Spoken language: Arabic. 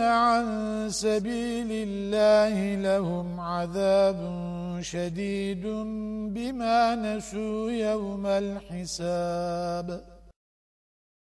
عن سبيل الله لهم عذاب شديد بما نسوا يوم الحساب.